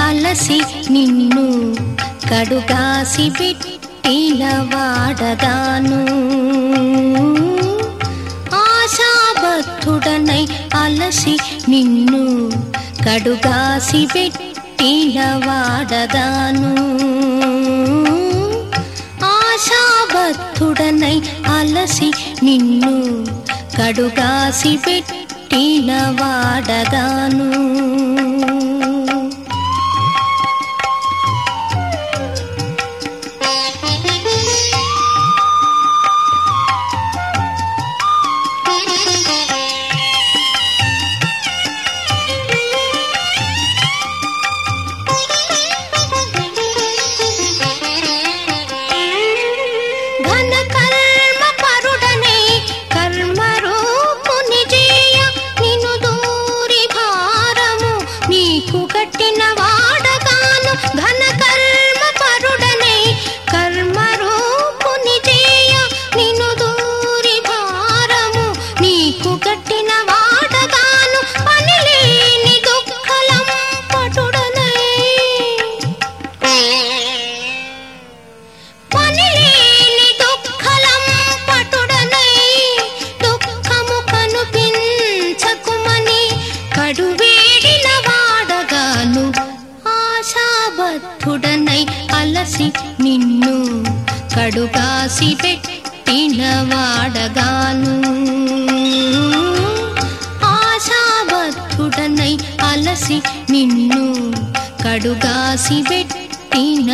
అలసి నిన్ను కడుగాసి పెట్టిన వాడగాను. ఆశాబద్ధుడనై అలసి నిన్ను కడుగాసి పెట్టిన వాడగాను. ఆశాబద్ధుడనై అలసి నిన్ను కడుగాసి పెట్టిన వాడగాను. కడుగాసి కాసి పెట్టినవాడగాను ఆశాబద్ధుడనై అలసి నిన్ను కడుగాసి పెట్టిన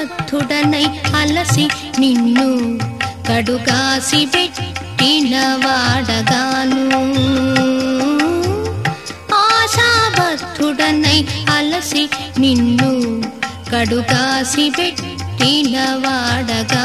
ఆశాబద్ధుడనై అలసి నిన్ను కడుగాసి పెట్టిన వాడగాను. ఆశాబద్ధుడనై అలసి నిన్ను కడుగాసి పెట్టిన వాడగా